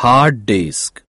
hard disk.